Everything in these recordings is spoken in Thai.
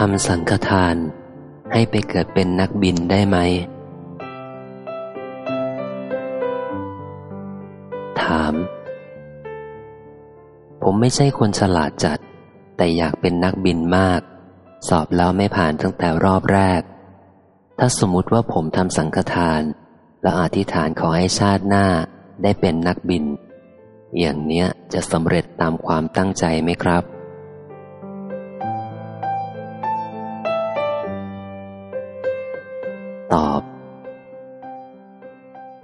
ทำสังฆทาน ให้ไปเกิดเป็นนักบินได้ไหม ถาม ผมไม่ใช่คนฉลาดจัด แต่อยากเป็นนักบินมาก สอบแล้วไม่ผ่านตั้งแต่รอบแรก ถ้าสมมติว่าผมทำสังฆทาน แล้วอธิษฐานขอให้ชาติหน้าได้เป็นนักบิน อย่างเนี้ยจะสำเร็จตามความตั้งใจไหมครับ ตอบ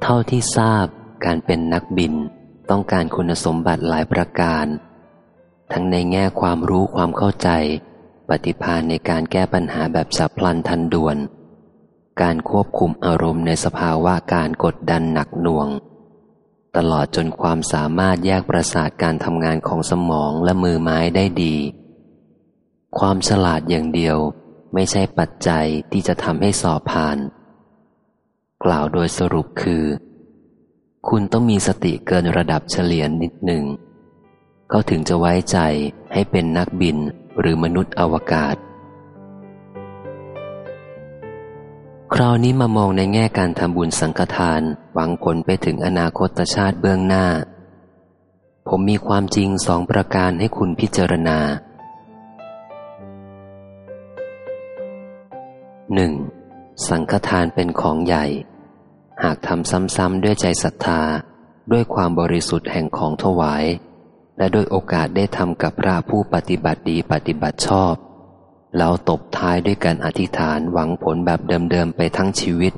เท่าที่ทราบการเป็นนักบินต้องการคุณสมบัติหลายประการ ทั้งในแง่ความรู้ความเข้าใจ ปฏิภาณในการแก้ปัญหาแบบฉับพลันทันด่วน การควบคุมอารมณ์ในสภาวะการกดดันหนักหน่วง ตลอดจนความสามารถแยกประสาทการทำงานของสมองและมือไม้ได้ดี ความฉลาดอย่างเดียวไม่ใช่ปัจจัยที่จะทำให้สอบผ่าน กล่าวโดยสรุปคือ คุณต้องมีสติเกินระดับเฉลียนนิดหนึ่งก็ถึงจะไว้ใจให้เป็นนักบินหรือมนุษย์อวกาศ คราวนี้มามองในแง่การทำบุญสังฆทานหวังผลไปถึงอนาคตชาติเบื้องหน้า ผมมีความจริงสองประการให้คุณพิจารณาหนึ่งสังฆทานเป็นของใหญ่ หากทำซ้ำๆด้วยใจศรัทธา ด้วยความบริสุทธิ์แห่งของถวาย และด้วยโอกาสได้ทำกับพระผู้ปฏิบัติดีปฏิบัติชอบ แล้วตบท้ายด้วยการอธิษฐานหวังผลแบบเดิมๆไปทั้งชีวิต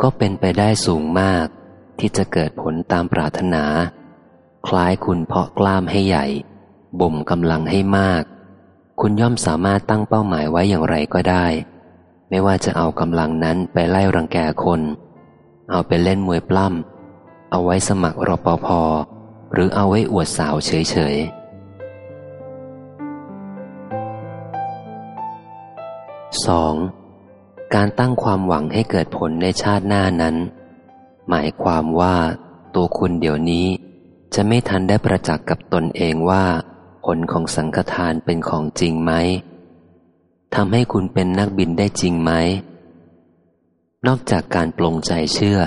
ก็เป็นไปได้สูงมาก ที่จะเกิดผลตามปรารถนา คล้ายคุณเพาะกล้ามให้ใหญ่ บ่มกำลังให้มาก คุณย่อมสามารถตั้งเป้าหมายไว้อย่างไรก็ได้ ไม่ว่าจะเอากำลังนั้นไปไล่รังแกคน เอาไปเล่นมวยปล้ำ เอาไว้สมัครรปภหรือเอาไว้อวดสาวเฉยๆ 2. การตั้งความหวังให้เกิดผลในชาติหน้านั้น หมายความว่าตัวคุณเดี๋ยวนี้ จะไม่ทันได้ประจักษ์กับตนเองว่า ผลของสังฆทานเป็นของจริงไหม ทำให้คุณเป็นนักบินได้จริงไหม นอกจากการปลงใจเชื่อ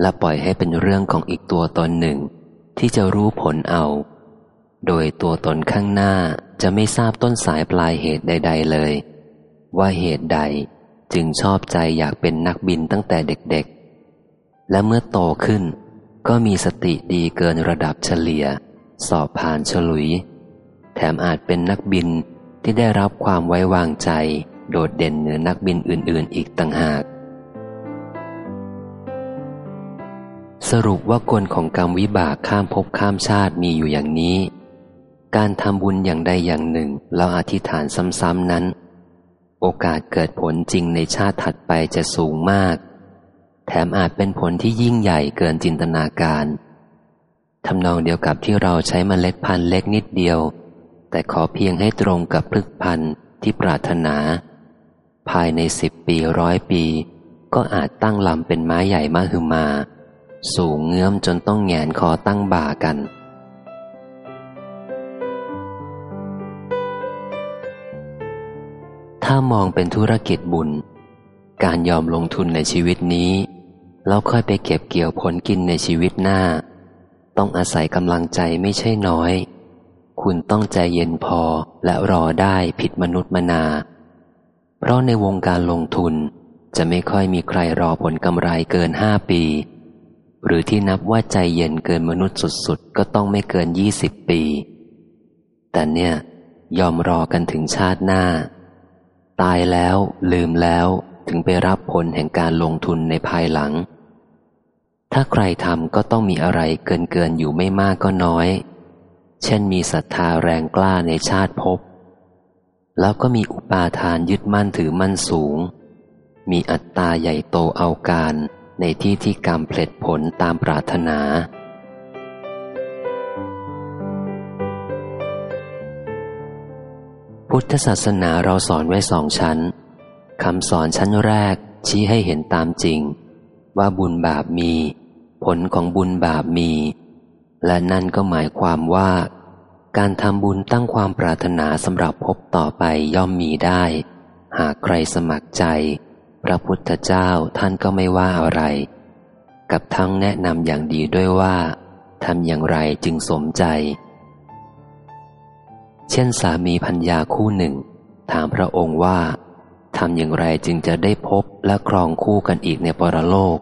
และปล่อยให้เป็นเรื่องของอีกตัวตนหนึ่ง ที่จะรู้ผลเอา โดยตัวตนข้างหน้าจะไม่ทราบต้นสายปลายเหตุใด ๆ เลย ว่าเหตุใดจึงชอบใจอยากเป็นนักบินตั้งแต่เด็กๆ และเมื่อโตขึ้น ก็มีสติดีเกินระดับเฉลี่ย สอบผ่านฉลุย แถมอาจเป็นนักบิน ที่ได้รับความไว้วางใจ โดดเด่นเหนือนักบินอื่น ๆ อีกต่างหาก สรุปว่ากลของกรรมวิบากข้ามภพข้ามชาติมีอยู่อย่างนี้ การทำบุญอย่างใดอย่างหนึ่งแล้วอธิษฐานซ้ำๆนั้น โอกาสเกิดผลจริงในชาติถัดไปจะสูงมาก แถมอาจเป็นผลที่ยิ่งใหญ่เกินจินตนาการทำนองเดียวกับที่เราใช้มเมล็ดพันธุ์เล็กนิดเดียว แต่ขอเพียงให้ตรงกับพฤกพันธ์ที่ปรารถนา ภายในสิบปีร้อยปี ก็อาจตั้งลำเป็นไม้ใหญ่มหึมา สูงเงื้อมจนต้องแงนคอตั้งบ่ากัน ถ้ามองเป็นธุรกิจบุญ การยอมลงทุนในชีวิตนี้ แล้วค่อยไปเก็บเกี่ยวผลกินในชีวิตหน้า ต้องอาศัยกำลังใจไม่ใช่น้อย คุณต้องใจเย็นพอและรอได้ผิดมนุษย์มนา เพราะในวงการลงทุนจะไม่ค่อยมีใครรอผลกำไรเกินห้าปี หรือที่นับว่าใจเย็นเกินมนุษย์สุดๆ ก็ต้องไม่เกินยี่สิบปี แต่เนี่ย ยอมรอกันถึงชาติหน้า ตายแล้วลืมแล้วถึงไปรับผลแห่งการลงทุนในภายหลัง ถ้าใครทำก็ต้องมีอะไรเกินเกินอยู่ไม่มากก็น้อย เช่นมีศรัทธาแรงกล้าในชาติภพ แล้วก็มีอุปาทานยึดมั่นถือมั่นสูง มีอัตตาใหญ่โตเอาการในที่ที่กรรมเพลิดผลตามปรารถนา พุทธศาสนาเราสอนไว้สองชั้นคำสอนชั้นแรกชี้ให้เห็นตามจริง ว่าบุญบาปมี ผลของบุญบาปมี และนั่นก็หมายความว่า การทำบุญตั้งความปรารถนาสำหรับพบต่อไปย่อมมีได้ หากใครสมัครใจ พระพุทธเจ้าท่านก็ไม่ว่าอะไร กับทั้งแนะนำอย่างดีด้วยว่าทำอย่างไรจึงสมใจ เช่นสามีพัญญาคู่หนึ่ง ถามพระองค์ว่าทำอย่างไรจึงจะได้พบและครองคู่กันอีกในปรโลก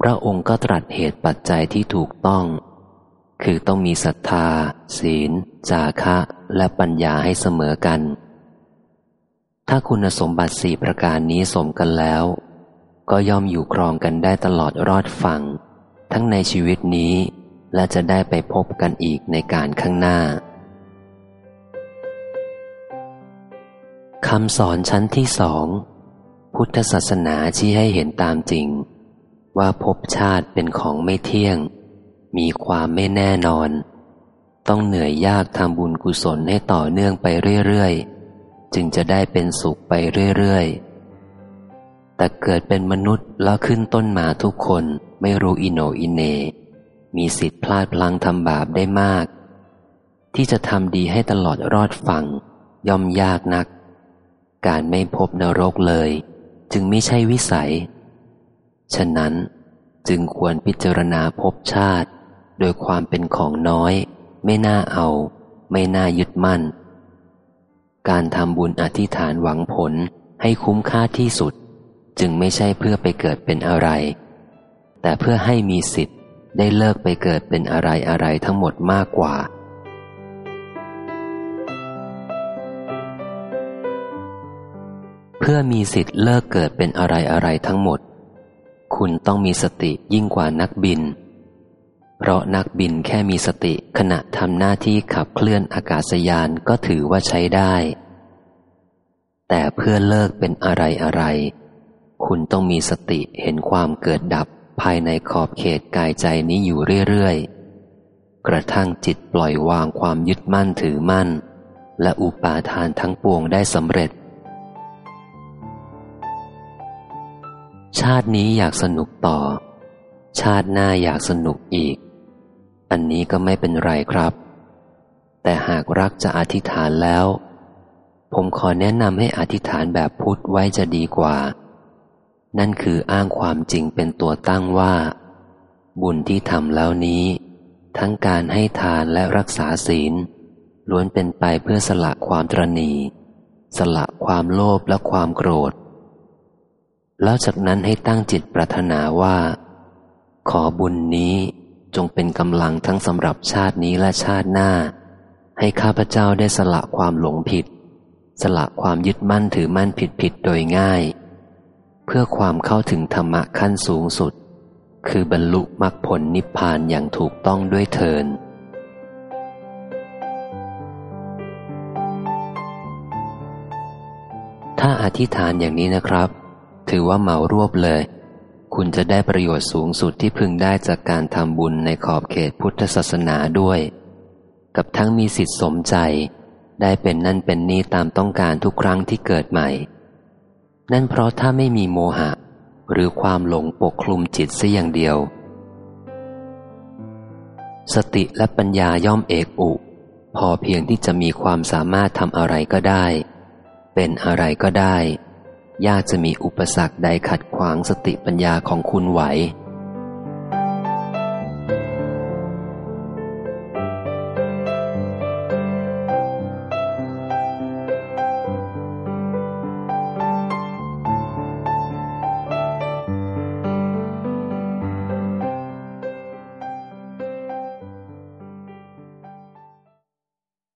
พระองค์ก็ตรัสเหตุปัจจัยที่ถูกต้อง คือต้องมีศรัทธา ศีล จาคะ และปัญญาให้เสมอกัน ถ้าคุณสมบัติสี่ประการนี้สมกันแล้ว ก็ย่อมอยู่ครองกันได้ตลอดรอดฝั่ง ทั้งในชีวิตนี้และจะได้ไปพบกันอีกในการข้างหน้าคำสอนชั้นที่สอง พุทธศาสนาชี้ให้เห็นตามจริง ว่าภพชาติเป็นของไม่เที่ยง มีความไม่แน่นอน ต้องเหนื่อยยากทำบุญกุศลให้ต่อเนื่องไปเรื่อยๆ จึงจะได้เป็นสุขไปเรื่อยๆ แต่เกิดเป็นมนุษย์แล้วขึ้นต้นมาทุกคนไม่รู้อิโนอินเน มีสิทธิ์พลาดพลังทำบาปได้มาก ที่จะทำดีให้ตลอดรอดฝั่งย่อมยากนัก การไม่พบนรกเลย จึงไม่ใช่วิสัย ฉะนั้นจึงควรพิจารณาพบชาติ โดยความเป็นของน้อย ไม่น่าเอา ไม่น่ายึดมั่น การทำบุญอธิษฐานหวังผลให้คุ้มค่าที่สุด จึงไม่ใช่เพื่อไปเกิดเป็นอะไร แต่เพื่อให้มีสิทธิ์ได้เลิกไปเกิดเป็นอะไรอะไรทั้งหมดมากกว่า เพื่อมีสิทธิ์เลิกเกิดเป็นอะไรอะไรทั้งหมด คุณต้องมีสติยิ่งกว่านักบิน เพราะนักบินแค่มีสติขณะทำหน้าที่ขับเคลื่อนอากาศยานก็ถือว่าใช้ได้ แต่เพื่อเลิกเป็นอะไรอะไร คุณต้องมีสติเห็นความเกิดดับภายในขอบเขตกายใจนี้อยู่เรื่อยๆ กระทั่งจิตปล่อยวางความยึดมั่นถือมั่น และอุปาทานทั้งปวงได้สำเร็จ ชาตินี้อยากสนุกต่อ ชาติหน้าอยากสนุกอีก อันนี้ก็ไม่เป็นไรครับ แต่หากรักจะอธิษฐานแล้ว ผมขอแนะนำให้อธิษฐานแบบพุทธไว้จะดีกว่า นั่นคืออ้างความจริงเป็นตัวตั้งว่า บุญที่ทำแล้วนี้ ทั้งการให้ทานและรักษาศีล ล้วนเป็นไปเพื่อสละความตรณีสละความโลภและความโกรธ แล้วจากนั้นให้ตั้งจิตปรารถนาว่า ขอบุญนี้จงเป็นกำลังทั้งสำหรับชาตินี้และชาติหน้า ให้ข้าพเจ้าได้สละความหลงผิด สละความยึดมั่นถือมั่นผิดผิดโดยง่าย เพื่อความเข้าถึงธรรมะขั้นสูงสุด คือบรรลุมรรคผลนิพพานอย่างถูกต้องด้วยเทินถ้าอธิษฐานอย่างนี้นะครับ ถือว่าเหมารวบเลย คุณจะได้ประโยชน์สูงสุดที่พึงได้จากการทำบุญในขอบเขตพุทธศาสนาด้วย กับทั้งมีสิทธิสมใจ ได้เป็นนั่นเป็นนี้ตามต้องการทุกครั้งที่เกิดใหม่ นั่นเพราะถ้าไม่มีโมหะ หรือความหลงปกคลุมจิตเสียอย่างเดียว สติและปัญญาย่อมเอกอุ พอเพียงที่จะมีความสามารถทำอะไรก็ได้ เป็นอะไรก็ได้ ยากจะมีอุปสรรคใดขัดขวางสติปัญญาของคุณไหว